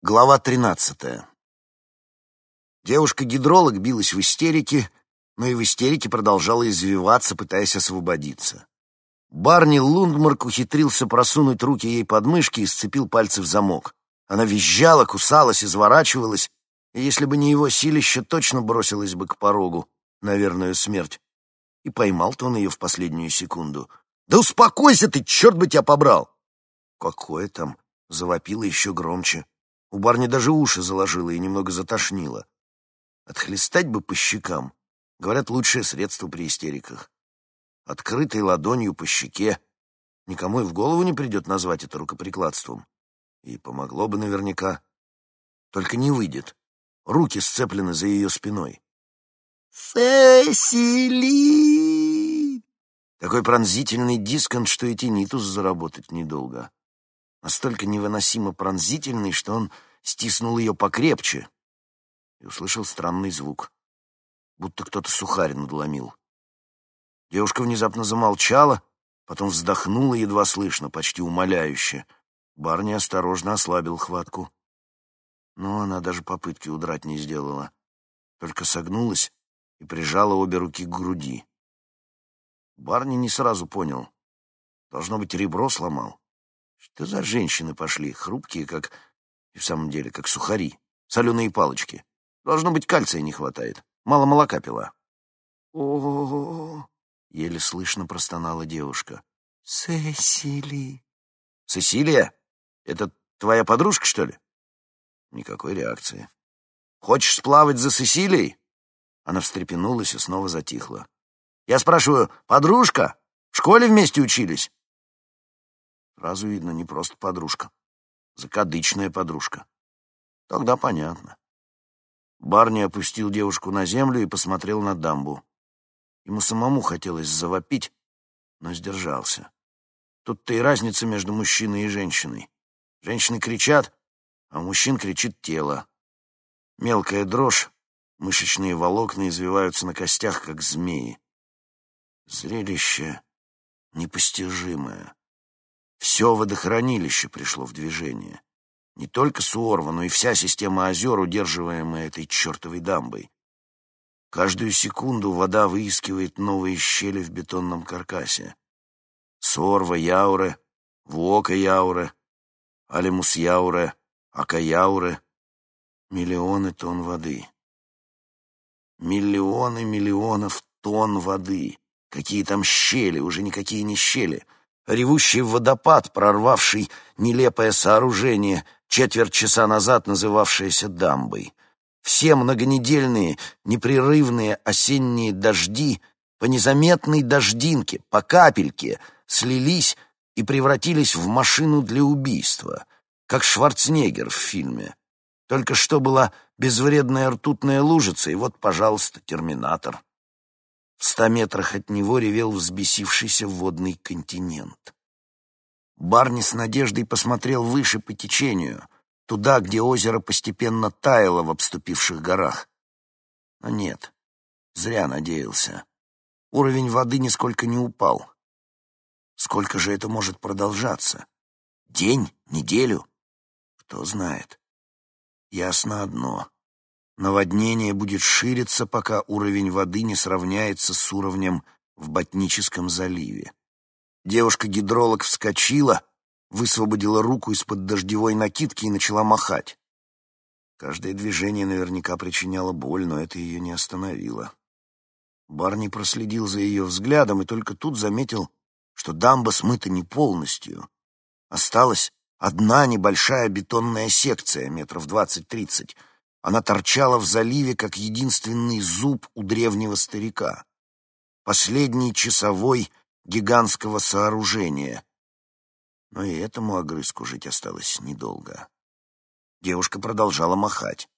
Глава 13. Девушка-гидролог билась в истерике, но и в истерике продолжала извиваться, пытаясь освободиться. Барни Лундмарк ухитрился просунуть руки ей под мышки и сцепил пальцы в замок. Она визжала, кусалась, изворачивалась, и если бы не его силище, точно бросилась бы к порогу на верную смерть. И поймал-то он ее в последнюю секунду. «Да успокойся ты, черт бы тебя побрал!» «Какое там?» — завопила еще громче. У барни даже уши заложило и немного затошнило. Отхлестать бы по щекам. Говорят, лучшее средство при истериках. Открытой ладонью по щеке. Никому и в голову не придет назвать это рукоприкладством. И помогло бы наверняка. Только не выйдет. Руки сцеплены за ее спиной. «Сесили!» Такой пронзительный дисконт, что и тинитус заработать недолго настолько невыносимо пронзительный, что он стиснул ее покрепче и услышал странный звук, будто кто-то сухарь надломил. Девушка внезапно замолчала, потом вздохнула едва слышно, почти умоляюще. Барни осторожно ослабил хватку. Но она даже попытки удрать не сделала, только согнулась и прижала обе руки к груди. Барни не сразу понял. Должно быть, ребро сломал. Что за женщины пошли, хрупкие, как... И в самом деле, как сухари, соленые палочки. Должно быть, кальция не хватает. Мало молока пила. о еле слышно простонала девушка. Сесили. Сесилия? Это твоя подружка, что ли? Никакой реакции. Хочешь сплавать за Сесилией? Она встрепенулась и снова затихла. Я спрашиваю, подружка? В школе вместе учились? Сразу видно, не просто подружка. Закадычная подружка. Тогда понятно. Барни опустил девушку на землю и посмотрел на дамбу. Ему самому хотелось завопить, но сдержался. Тут-то и разница между мужчиной и женщиной. Женщины кричат, а мужчин кричит тело. Мелкая дрожь, мышечные волокна извиваются на костях, как змеи. Зрелище непостижимое. Все водохранилище пришло в движение. Не только Суорва, но и вся система озер, удерживаемая этой чертовой дамбой. Каждую секунду вода выискивает новые щели в бетонном каркасе. Сорва Яуре, Вуока Яуре, Алимус Яуре, Ака Яуре. Миллионы тонн воды. Миллионы миллионов тонн воды. Какие там щели, уже никакие не щели — ревущий водопад, прорвавший нелепое сооружение, четверть часа назад называвшееся дамбой. Все многонедельные, непрерывные осенние дожди по незаметной дождинке, по капельке, слились и превратились в машину для убийства, как Шварценеггер в фильме. Только что была безвредная ртутная лужица, и вот, пожалуйста, терминатор. В ста метрах от него ревел взбесившийся водный континент. Барни с надеждой посмотрел выше по течению, туда, где озеро постепенно таяло в обступивших горах. Но нет, зря надеялся. Уровень воды нисколько не упал. Сколько же это может продолжаться? День? Неделю? Кто знает. Ясно одно. Наводнение будет шириться, пока уровень воды не сравняется с уровнем в Ботническом заливе. Девушка-гидролог вскочила, высвободила руку из-под дождевой накидки и начала махать. Каждое движение наверняка причиняло боль, но это ее не остановило. Барни проследил за ее взглядом и только тут заметил, что дамба смыта не полностью. Осталась одна небольшая бетонная секция метров двадцать-тридцать, она торчала в заливе, как единственный зуб у древнего старика. Последний часовой гигантского сооружения. Но и этому огрызку жить осталось недолго. Девушка продолжала махать.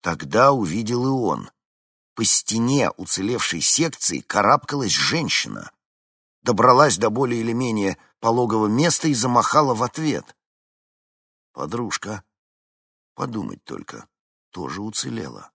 Тогда увидел и он. По стене уцелевшей секции карабкалась женщина. Добралась до более или менее пологого места и замахала в ответ. Подружка. Подумать только тоже уцелела.